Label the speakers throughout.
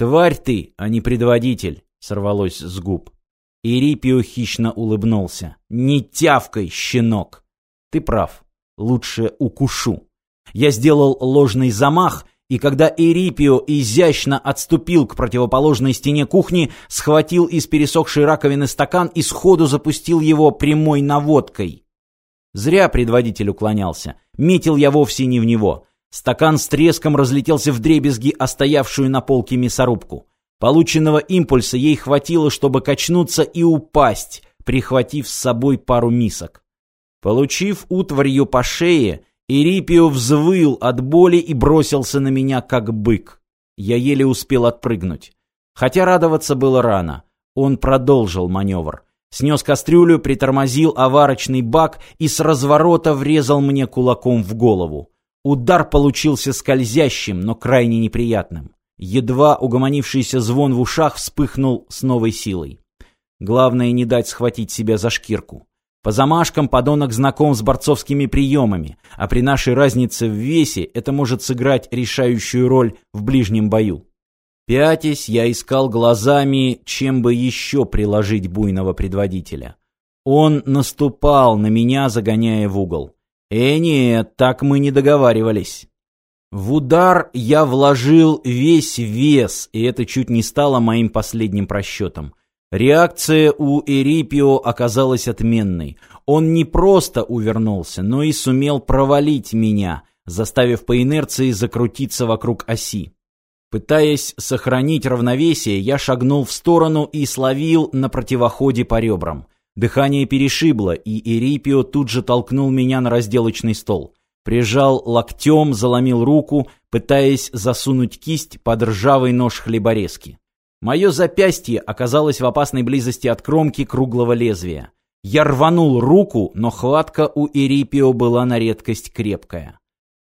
Speaker 1: «Тварь ты, а не предводитель!» — сорвалось с губ. Ирипио хищно улыбнулся. «Не тявкай, щенок!» «Ты прав. Лучше укушу». Я сделал ложный замах, и когда Эрипио изящно отступил к противоположной стене кухни, схватил из пересохшей раковины стакан и сходу запустил его прямой наводкой. Зря предводитель уклонялся. Метил я вовсе не в него. Стакан с треском разлетелся в дребезги, остоявшую на полке мясорубку. Полученного импульса ей хватило, чтобы качнуться и упасть, прихватив с собой пару мисок. Получив утварью по шее, Ирипио взвыл от боли и бросился на меня, как бык. Я еле успел отпрыгнуть. Хотя радоваться было рано. Он продолжил маневр. Снес кастрюлю, притормозил аварочный бак и с разворота врезал мне кулаком в голову. Удар получился скользящим, но крайне неприятным. Едва угомонившийся звон в ушах вспыхнул с новой силой. Главное не дать схватить себя за шкирку. По замашкам подонок знаком с борцовскими приемами, а при нашей разнице в весе это может сыграть решающую роль в ближнем бою. Пятясь, я искал глазами, чем бы еще приложить буйного предводителя. Он наступал на меня, загоняя в угол. «Э, нет, так мы не договаривались». В удар я вложил весь вес, и это чуть не стало моим последним просчетом. Реакция у Эрипио оказалась отменной. Он не просто увернулся, но и сумел провалить меня, заставив по инерции закрутиться вокруг оси. Пытаясь сохранить равновесие, я шагнул в сторону и словил на противоходе по ребрам. Дыхание перешибло, и Эрипио тут же толкнул меня на разделочный стол. Прижал локтем, заломил руку, пытаясь засунуть кисть под ржавый нож хлеборезки. Мое запястье оказалось в опасной близости от кромки круглого лезвия. Я рванул руку, но хватка у Эрипио была на редкость крепкая.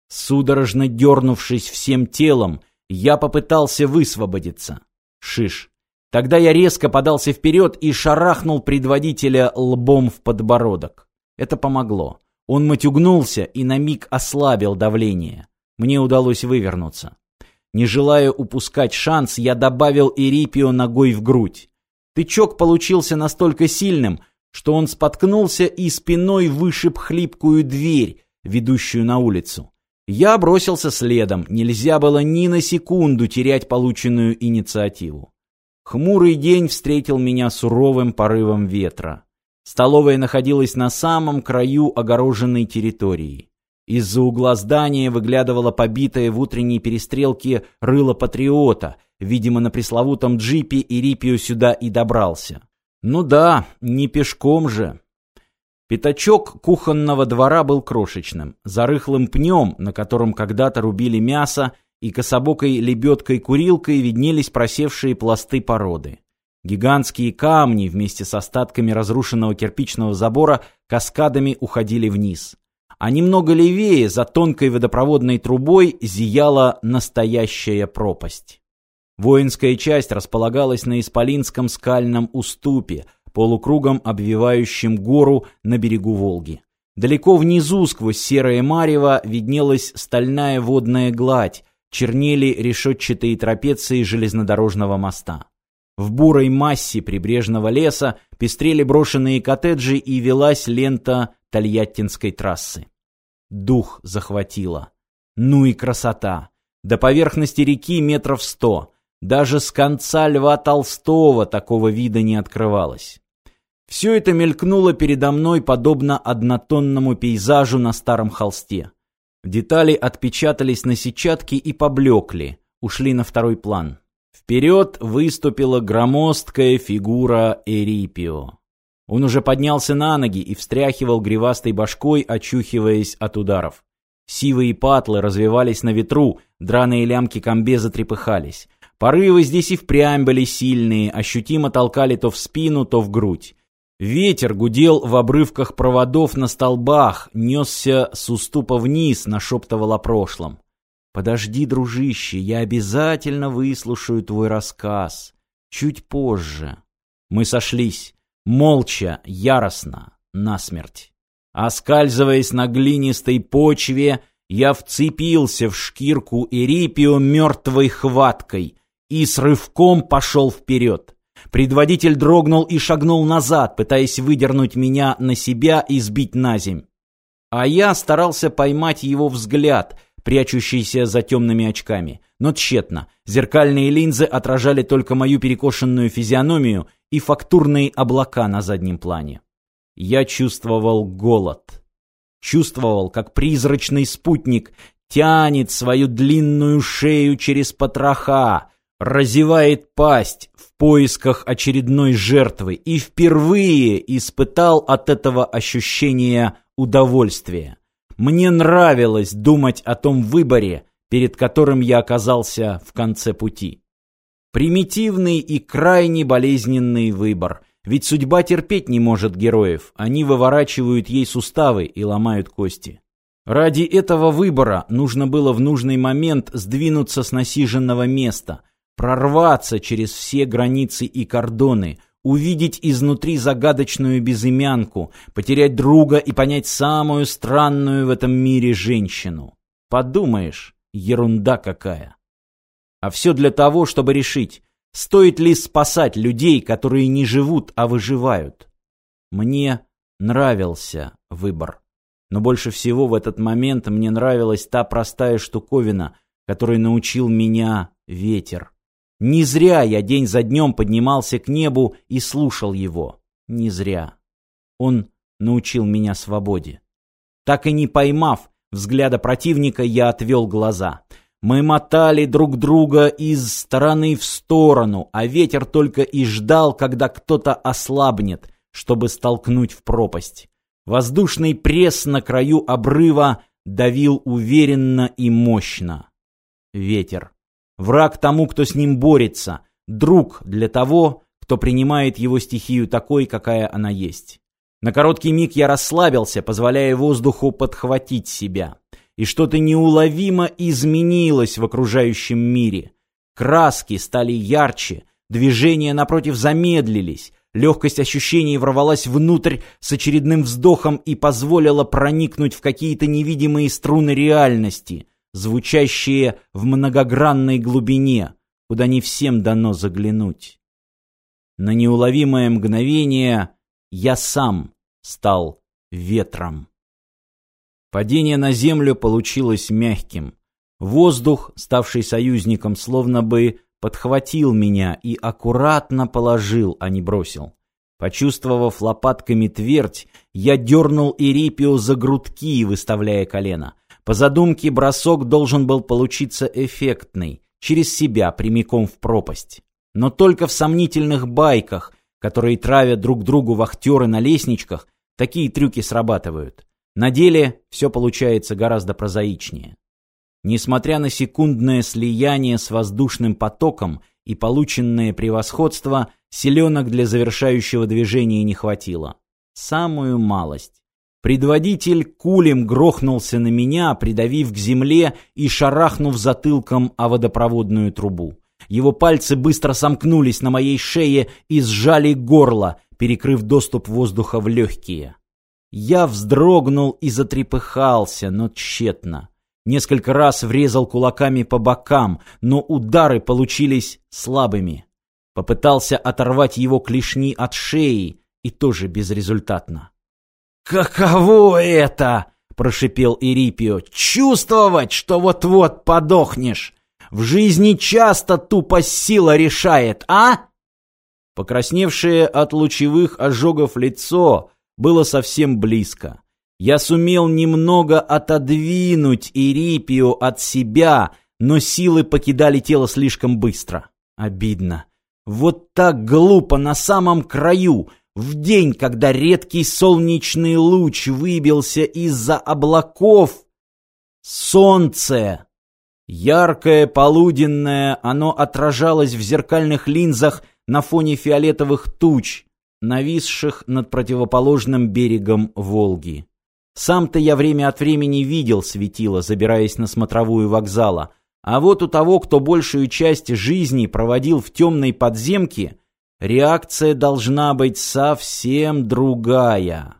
Speaker 1: Судорожно дернувшись всем телом, я попытался высвободиться. Шиш. Тогда я резко подался вперед и шарахнул предводителя лбом в подбородок. Это помогло. Он матюгнулся и на миг ослабил давление. Мне удалось вывернуться. Не желая упускать шанс, я добавил Эрипио ногой в грудь. Тычок получился настолько сильным, что он споткнулся и спиной вышиб хлипкую дверь, ведущую на улицу. Я бросился следом, нельзя было ни на секунду терять полученную инициативу. Хмурый день встретил меня суровым порывом ветра. Столовая находилась на самом краю огороженной территории. Из-за угла здания выглядывала побитая в утренней перестрелке рыло патриота. Видимо, на пресловутом джипе Ирипио сюда и добрался. Ну да, не пешком же. Пятачок кухонного двора был крошечным, зарыхлым пнем, на котором когда-то рубили мясо, и кособокой лебедкой-курилкой виднелись просевшие пласты породы. Гигантские камни вместе с остатками разрушенного кирпичного забора каскадами уходили вниз. А немного левее, за тонкой водопроводной трубой, зияла настоящая пропасть. Воинская часть располагалась на Исполинском скальном уступе – полукругом обвивающим гору на берегу Волги. Далеко внизу, сквозь серое марево, виднелась стальная водная гладь, чернели решетчатые трапеции железнодорожного моста. В бурой массе прибрежного леса пестрели брошенные коттеджи и велась лента Тольяттинской трассы. Дух захватило. Ну и красота! До поверхности реки метров сто. Даже с конца Льва Толстого такого вида не открывалось. Все это мелькнуло передо мной подобно однотонному пейзажу на старом холсте. Детали отпечатались на сетчатке и поблекли, ушли на второй план. Вперед выступила громоздкая фигура Эрипио. Он уже поднялся на ноги и встряхивал гривастой башкой, очухиваясь от ударов. Сивые патлы развивались на ветру, драные лямки комбеза трепыхались. Порывы здесь и впрямь были сильные, ощутимо толкали то в спину, то в грудь. Ветер гудел в обрывках проводов на столбах, несся с уступа вниз, нашептывал о прошлом. «Подожди, дружище, я обязательно выслушаю твой рассказ. Чуть позже». Мы сошлись, молча, яростно, насмерть. Оскальзываясь на глинистой почве, я вцепился в шкирку Эрипио мертвой хваткой и с рывком пошел вперед. Предводитель дрогнул и шагнул назад, пытаясь выдернуть меня на себя и сбить на земь. А я старался поймать его взгляд, прячущийся за темными очками. Но тщетно. Зеркальные линзы отражали только мою перекошенную физиономию и фактурные облака на заднем плане. Я чувствовал голод. Чувствовал, как призрачный спутник тянет свою длинную шею через потроха, разевает пасть в поисках очередной жертвы и впервые испытал от этого ощущения удовольствия. Мне нравилось думать о том выборе, перед которым я оказался в конце пути. Примитивный и крайне болезненный выбор, ведь судьба терпеть не может героев, они выворачивают ей суставы и ломают кости. Ради этого выбора нужно было в нужный момент сдвинуться с насиженного места – прорваться через все границы и кордоны, увидеть изнутри загадочную безымянку, потерять друга и понять самую странную в этом мире женщину. Подумаешь, ерунда какая. А все для того, чтобы решить, стоит ли спасать людей, которые не живут, а выживают. Мне нравился выбор. Но больше всего в этот момент мне нравилась та простая штуковина, которой научил меня ветер. Не зря я день за днем поднимался к небу и слушал его. Не зря. Он научил меня свободе. Так и не поймав взгляда противника, я отвел глаза. Мы мотали друг друга из стороны в сторону, а ветер только и ждал, когда кто-то ослабнет, чтобы столкнуть в пропасть. Воздушный пресс на краю обрыва давил уверенно и мощно. Ветер. Враг тому, кто с ним борется, друг для того, кто принимает его стихию такой, какая она есть. На короткий миг я расслабился, позволяя воздуху подхватить себя. И что-то неуловимо изменилось в окружающем мире. Краски стали ярче, движения напротив замедлились, легкость ощущений ворвалась внутрь с очередным вздохом и позволила проникнуть в какие-то невидимые струны реальности, звучащие в многогранной глубине, куда не всем дано заглянуть. На неуловимое мгновение я сам стал ветром. Падение на землю получилось мягким. Воздух, ставший союзником, словно бы подхватил меня и аккуратно положил, а не бросил. Почувствовав лопатками твердь, я дернул Ирипио за грудки, выставляя колено. По задумке бросок должен был получиться эффектный, через себя прямиком в пропасть. Но только в сомнительных байках, которые травят друг другу вахтеры на лестничках, такие трюки срабатывают. На деле все получается гораздо прозаичнее. Несмотря на секундное слияние с воздушным потоком и полученное превосходство, селенок для завершающего движения не хватило. Самую малость. Предводитель кулем грохнулся на меня, придавив к земле и шарахнув затылком о водопроводную трубу. Его пальцы быстро сомкнулись на моей шее и сжали горло, перекрыв доступ воздуха в легкие. Я вздрогнул и затрепыхался, но тщетно. Несколько раз врезал кулаками по бокам, но удары получились слабыми. Попытался оторвать его клешни от шеи, и тоже безрезультатно. «Каково это?» — прошипел Ирипио. «Чувствовать, что вот-вот подохнешь! В жизни часто тупо сила решает, а?» Покрасневшее от лучевых ожогов лицо было совсем близко. Я сумел немного отодвинуть Ирипио от себя, но силы покидали тело слишком быстро. Обидно. Вот так глупо на самом краю — в день, когда редкий солнечный луч выбился из-за облаков, солнце, яркое, полуденное, оно отражалось в зеркальных линзах на фоне фиолетовых туч, нависших над противоположным берегом Волги. Сам-то я время от времени видел светило, забираясь на смотровую вокзала, а вот у того, кто большую часть жизни проводил в темной подземке, реакция должна быть совсем другая.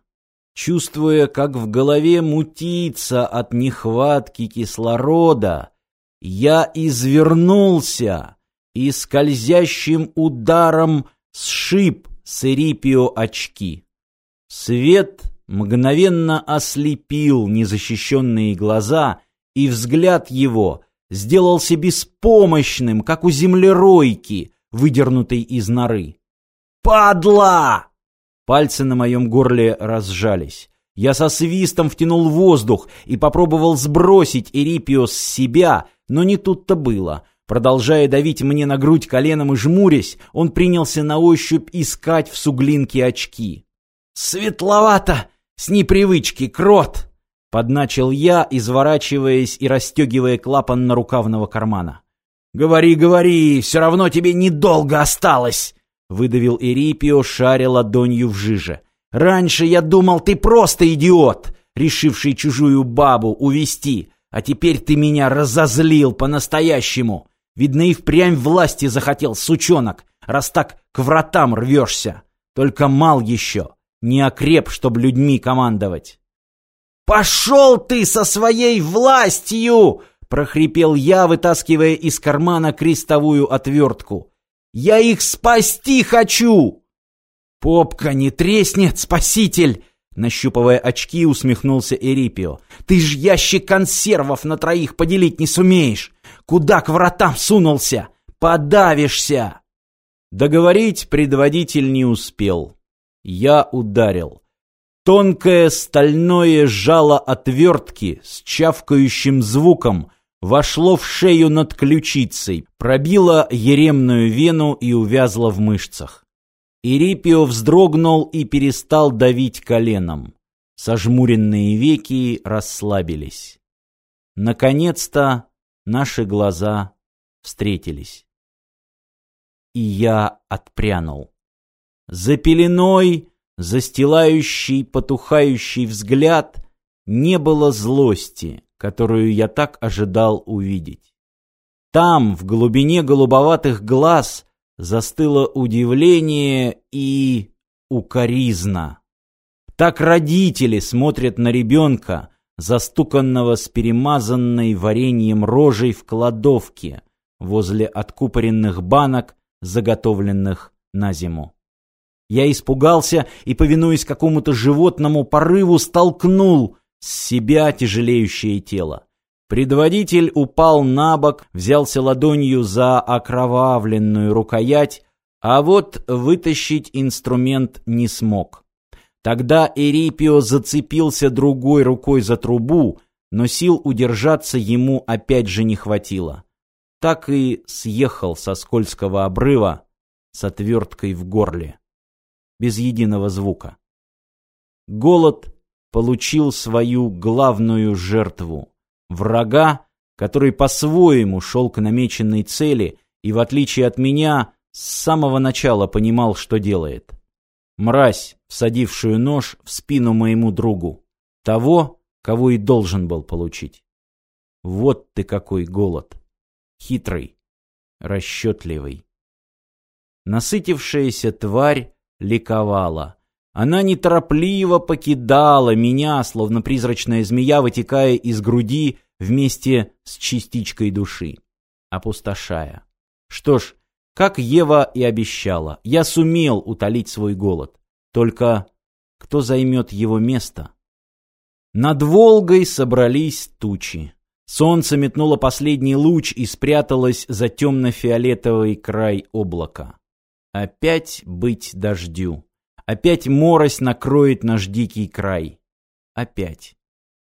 Speaker 1: Чувствуя, как в голове мутится от нехватки кислорода, я извернулся и скользящим ударом сшиб с Эрипио очки. Свет мгновенно ослепил незащищенные глаза, и взгляд его сделался беспомощным, как у землеройки, выдернутой из норы. «Падла!» Пальцы на моем горле разжались. Я со свистом втянул воздух и попробовал сбросить Эрипио с себя, но не тут-то было. Продолжая давить мне на грудь коленом и жмурясь, он принялся на ощупь искать в суглинке очки. «Светловато! С непривычки, крот!» Подначил я, изворачиваясь и расстегивая клапан на рукавного кармана. «Говори, говори, все равно тебе недолго осталось!» Выдавил Эрипио, шаря ладонью в жиже. «Раньше я думал, ты просто идиот, решивший чужую бабу увести, а теперь ты меня разозлил по-настоящему. Видно, и впрямь власти захотел, сучонок, раз так к вратам рвешься. Только мал еще, не окреп, чтоб людьми командовать». «Пошел ты со своей властью!» — прохрипел я, вытаскивая из кармана крестовую отвертку. Я их спасти хочу!» «Попка не треснет, спаситель!» Нащупывая очки, усмехнулся Эрипио. «Ты ж ящик консервов на троих поделить не сумеешь! Куда к вратам сунулся? Подавишься!» Договорить предводитель не успел. Я ударил. Тонкое стальное жало отвертки с чавкающим звуком вошло в шею над ключицей, пробило еремную вену и увязло в мышцах. Ирипио вздрогнул и перестал давить коленом. Сожмуренные веки расслабились. Наконец-то наши глаза встретились. И я отпрянул. За пеленой, застилающий потухающий взгляд, не было злости, которую я так ожидал увидеть. Там, в глубине голубоватых глаз, застыло удивление и укоризна. Так родители смотрят на ребенка, застуканного с перемазанной вареньем рожей в кладовке возле откупоренных банок, заготовленных на зиму. Я испугался и, повинуясь какому-то животному порыву, столкнул с себя тяжелеющее тело. Предводитель упал на бок, взялся ладонью за окровавленную рукоять, а вот вытащить инструмент не смог. Тогда Эрипио зацепился другой рукой за трубу, но сил удержаться ему опять же не хватило. Так и съехал со скользкого обрыва с отверткой в горле. Без единого звука. Голод получил свою главную жертву — врага, который по-своему шел к намеченной цели и, в отличие от меня, с самого начала понимал, что делает. Мразь, всадившую нож в спину моему другу. Того, кого и должен был получить. Вот ты какой голод. Хитрый, расчетливый. Насытившаяся тварь ликовала — она неторопливо покидала меня, словно призрачная змея, вытекая из груди вместе с частичкой души, опустошая. Что ж, как Ева и обещала, я сумел утолить свой голод. Только кто займет его место? Над Волгой собрались тучи. Солнце метнуло последний луч и спряталось за темно-фиолетовый край облака. Опять быть дождю. Опять морось накроет наш дикий край. Опять.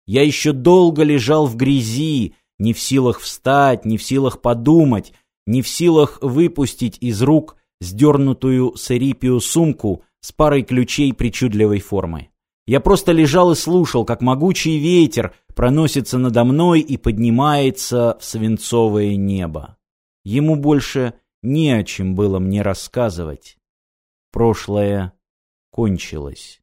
Speaker 1: Я еще долго лежал в грязи, не в силах встать, не в силах подумать, не в силах выпустить из рук сдернутую с эрипию сумку с парой ключей причудливой формы. Я просто лежал и слушал, как могучий ветер проносится надо мной и поднимается в свинцовое небо. Ему больше не о чем было мне рассказывать. Прошлое кончилось.